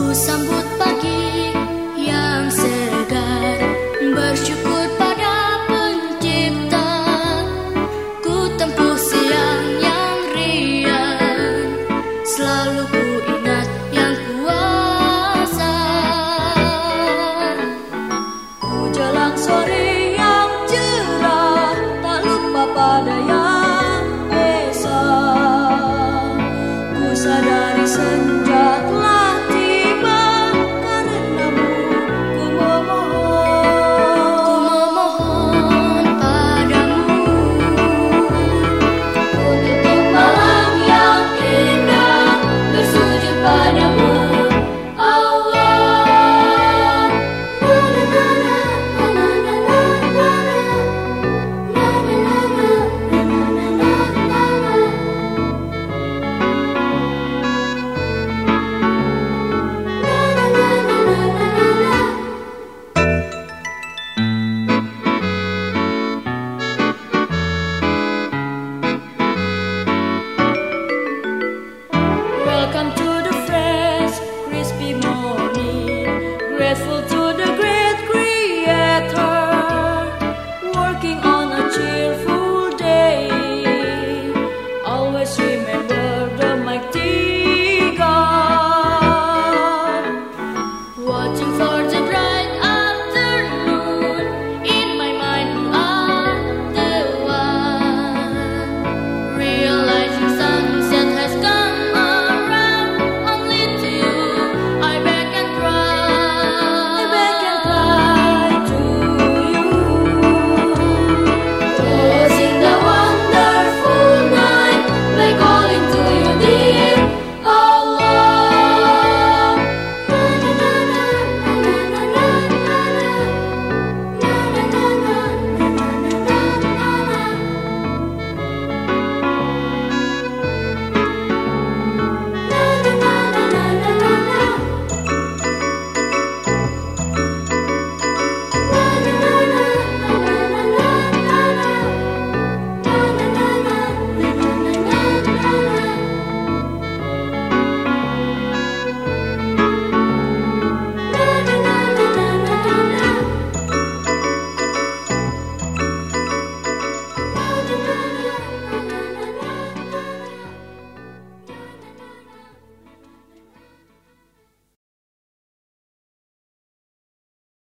Ku sambut pagi yang segar. Bersyukur pada pencipta. Ku tempuh siang yang riang. Selalu ku ingat yang kuasa. Ku jelang sore yang cerah. Tak lupa pada yang besa. Ku sadari senja looking